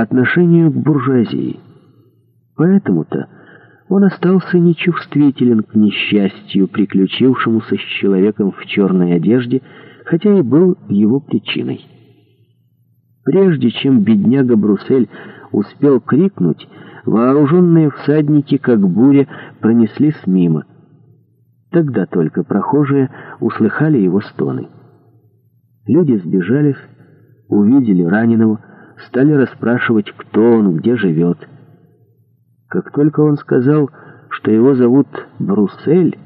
отношению к буржуазии. Поэтому-то он остался нечувствителен к несчастью, приключившемуся с человеком в черной одежде, хотя и был его причиной. Прежде чем бедняга Бруссель успел крикнуть, вооруженные всадники, как буря, пронеслись мимо. Тогда только прохожие услыхали его стоны. Люди сбежались, увидели раненого, стали расспрашивать, кто он, где живет. Как только он сказал, что его зовут Бруссель,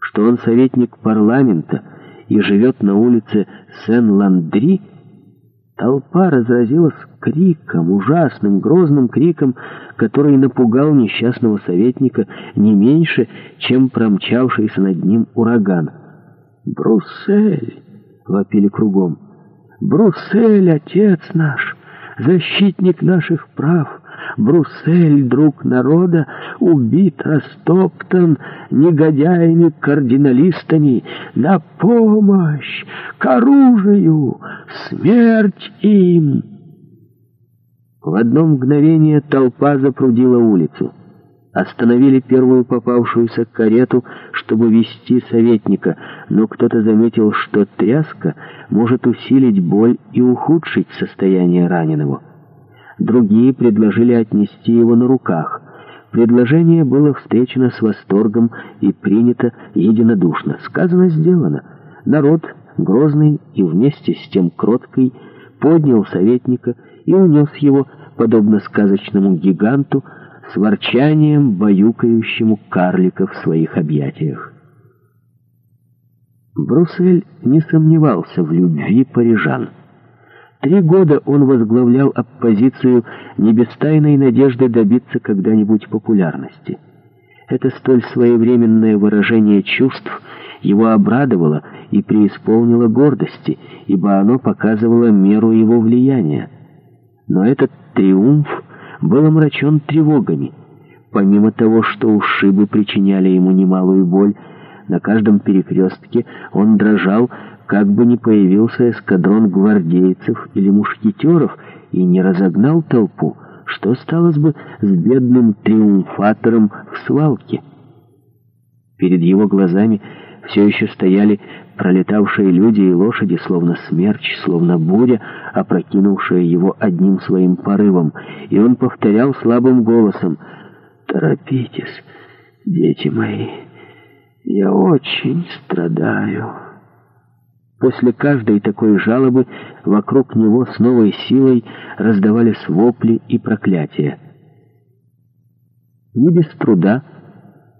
что он советник парламента и живет на улице Сен-Ландри, толпа разразилась криком, ужасным, грозным криком, который напугал несчастного советника не меньше, чем промчавшийся над ним ураган. «Бруссель!» — вопили кругом. «Бруссель, отец наш!» защитник наших прав, Бруссель, друг народа, убит, растоптан негодяями-кардиналистами. На помощь! К оружию! Смерть им!» В одно мгновение толпа запрудила улицу остановили первую попавшуюся карету, чтобы вести советника, но кто-то заметил, что тряска может усилить боль и ухудшить состояние раненого. Другие предложили отнести его на руках. Предложение было встречено с восторгом и принято единодушно. Сказано, сделано. Народ, грозный и вместе с тем кроткий, поднял советника и унес его, подобно сказочному гиганту, с ворчанием баюкающему карлика в своих объятиях. Бруссель не сомневался в любви парижан. Три года он возглавлял оппозицию не без тайной надежды добиться когда-нибудь популярности. Это столь своевременное выражение чувств его обрадовало и преисполнило гордости, ибо оно показывало меру его влияния. Но этот триумф был омрачен тревогами. Помимо того, что ушибы причиняли ему немалую боль, на каждом перекрестке он дрожал, как бы не появился эскадрон гвардейцев или мушкетеров и не разогнал толпу, что сталось бы с бедным триумфатором в свалке. Перед его глазами все еще стояли пролетавшие люди и лошади, словно смерч, словно буря, опрокинувшая его одним своим порывом, и он повторял слабым голосом «Торопитесь, дети мои, я очень страдаю». После каждой такой жалобы вокруг него с новой силой раздавались вопли и проклятия. Не без труда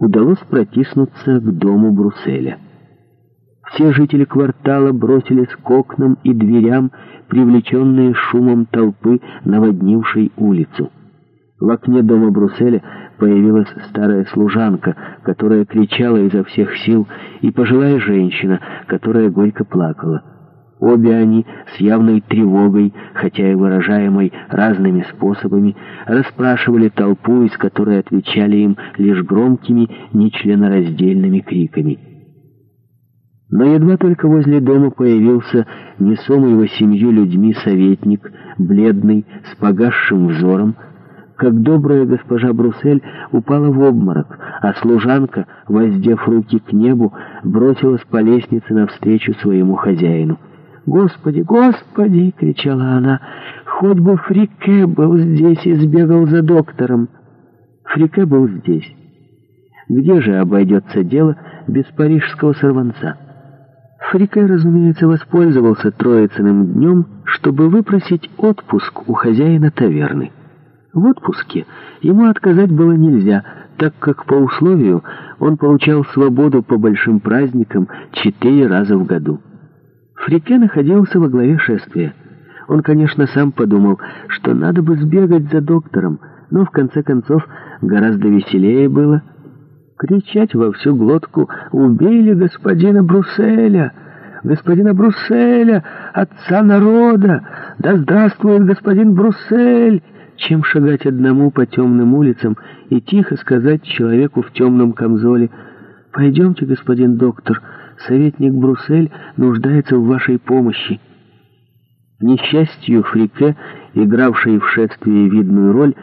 удалось протиснуться к дому Брусселя. Все жители квартала бросились к окнам и дверям, привлеченные шумом толпы, наводнившей улицу. В окне дома Брусселя появилась старая служанка, которая кричала изо всех сил, и пожилая женщина, которая горько плакала. Обе они с явной тревогой, хотя и выражаемой разными способами, расспрашивали толпу, из которой отвечали им лишь громкими, нечленораздельными криками. Но едва только возле дома появился несомый его семью людьми советник, бледный, с погасшим взором, как добрая госпожа Бруссель упала в обморок, а служанка, воздев руки к небу, бросилась по лестнице навстречу своему хозяину. «Господи, Господи!» — кричала она. «Хоть бы Фрике был здесь и сбегал за доктором!» Фрике был здесь. Где же обойдется дело без парижского сорванца? Фрике, разумеется, воспользовался троицыным днем, чтобы выпросить отпуск у хозяина таверны. В отпуске ему отказать было нельзя, так как по условию он получал свободу по большим праздникам четыре раза в году. Фрике находился во главе шествия. Он, конечно, сам подумал, что надо бы сбегать за доктором, но в конце концов гораздо веселее было кричать во всю глотку «Убили господина Брусселя! Господина Брусселя! Отца народа! Да здравствует господин Бруссель!» чем шагать одному по темным улицам и тихо сказать человеку в темном камзоле «Пойдемте, господин доктор», советник Бруссель нуждается в вашей помощи. К несчастью, Фрике, игравший в шествии видную роль,